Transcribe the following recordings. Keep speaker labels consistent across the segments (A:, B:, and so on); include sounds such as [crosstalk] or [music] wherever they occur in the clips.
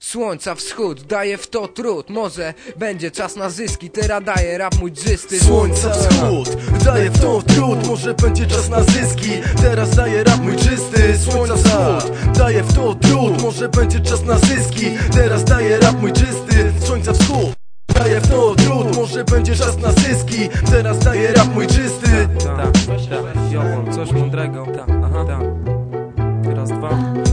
A: Słońca wschód, daje w to trud. Może będzie czas na zyski Teraz daje rap mój drzysty
B: Słońca wschód, daje w to trud. Może będzie czas na zyski Teraz daje rap mój czysty Słońca wschód, daje w to trud. Może będzie czas na zyski Teraz daje rap mój czysty Słońca wschód Daje w to trud, może będzie czas na zyski Teraz daje rap mój czysty
C: tak, ja mam coś mądrego. Tak, aha, tak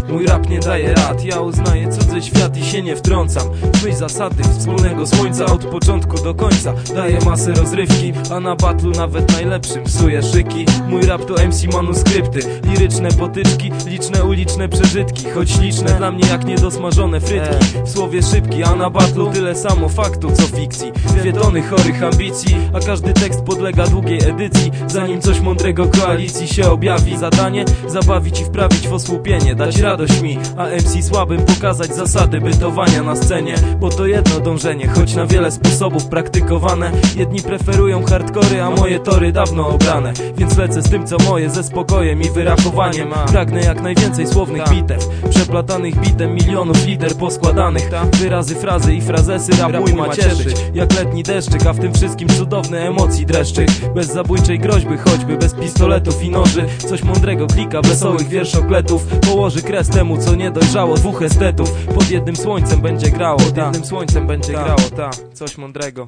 C: Mój rap nie daje rad Ja uznaję cudzy świat i się nie wtrącam. Myśl zasady wspólnego słońca Od początku do końca. Daję masę rozrywki A na batlu nawet najlepszym psuję szyki. Mój rap to MC manuskrypty Liryczne potyczki Liczne uliczne przeżytki. Choć liczne dla mnie jak niedosmażone frytki. W słowie szybki A na batlu tyle samo faktu co fikcji. Dwie tony chorych ambicji A każdy tekst podlega długiej edycji. Zanim coś mądrego koalicji się objawi Zadanie zabawić i wprawić w osłupienie Dać radość mi, a MC słabym pokazać zasady bytowania na scenie. Bo to jedno dążenie, choć na wiele sposobów praktykowane. Jedni preferują hardkory, a moje tory dawno obrane. Więc lecę z tym co moje, ze spokojem i wyrachowaniem. Pragnę jak najwięcej słownych bitew Przeplatanych bitem milionów liter poskładanych. Wyrazy, frazy i frazesy rap mój ma cieszyć Jak letni deszczyk, a w tym wszystkim cudowne emocji dreszczyk. Bez zabójczej groźby, choćby bez pistoletów i noży. Coś mądrego klika, wesołych wierszokletów Położy kres temu, co nie dojrzało. Dwóch estetów Pod jednym słońcem będzie grało, pod jednym słońcem będzie grało, ta, coś mądrego.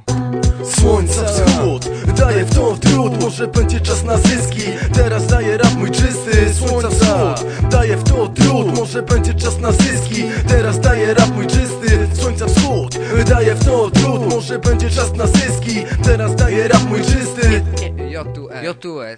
B: Słońca wschód, daje w to trud. Może będzie czas na zyski. Teraz daje rap mój czysty. Słońca wschód, daje w to trud. Może będzie czas na zyski. Teraz daje rap mój czysty. Słońca wschód, daje w to trud. Może będzie czas na zyski. Teraz daje rap mój czysty.
A: J2R J2R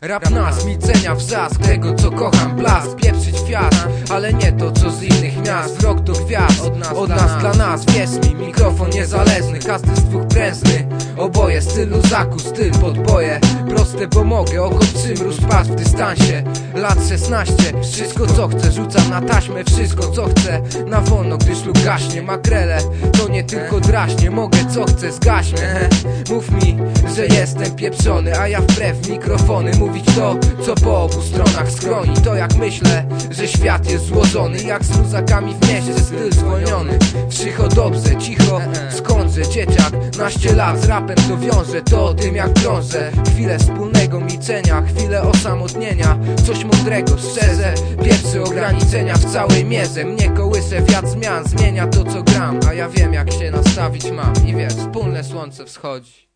A: Rap nas, milczenia wrzask Tego co kocham, blask Pieprzyć fiast, ale nie to co z innych miast. Wrok do gwiazd, od nas, od nas dla nas. Wierz mi, mikrofon niezależny Każdy z dwóch prężny Oboje stylu zaku, styl podboje. Proste, bo mogę, oko przymróż Patrz w dystansie, lat 16 Wszystko co chcę, rzucam na taśmę Wszystko co chcę, na wolno Gdyż lub gaśnie, makrele To nie tylko draśnie, mogę co chcę, zgaśnie. [laughs] Mów mi, że jestem pieprzony A ja wbrew mikrofony Mówić to, co po obu stronach skroni. To jak myślę, że świat jest złożony Jak z luzakami w mieście, styl zwolniony. Wszycho dobrze, cicho, skądże Dzieciak, naście lat z rapem to wiąże To o tym jak drążę Chwilę wspólnego milczenia, chwilę osamotnienia. Coś mądrego, szczerze Pierwsze ograniczenia w całej mierze. Mnie kołysze wiatr zmian, zmienia to co gram. A ja wiem jak się nastawić mam. I wiesz, wspólne słońce wschodzi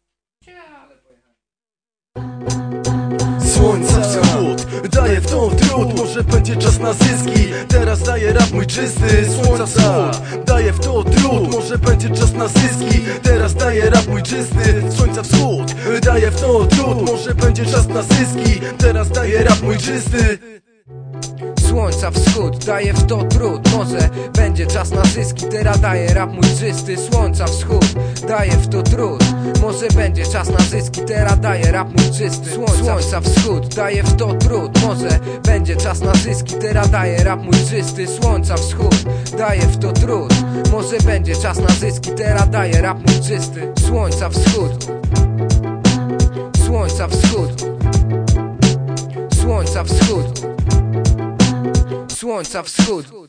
B: Słońca. Wschód, daje w to trud Może będzie czas na zyski. Teraz daje rap mój czysty Słońca wschód, daje w to trud Może będzie czas na zyski. Teraz daje rap mój czysty Słońca wschód, daje w to trud Może będzie czas na zyski. Teraz daje rap mój czysty
A: Słońca wschód, daje w to trud. Może będzie czas na zyski Teraz daje rap mój czysty. Słońca wschód, daje w to trud. Może będzie czas na zyski Teraz daje rap mój czysty. Słońca wschód, daje w to trud. Może będzie czas na zyski Teraz daje rap mój czysty. Słońca wschód, daje w to trud. Może będzie czas na zyski Teraz rap mój czysty. Słońca wschód. Słońca wschód. Słońca wschód Słońca wschód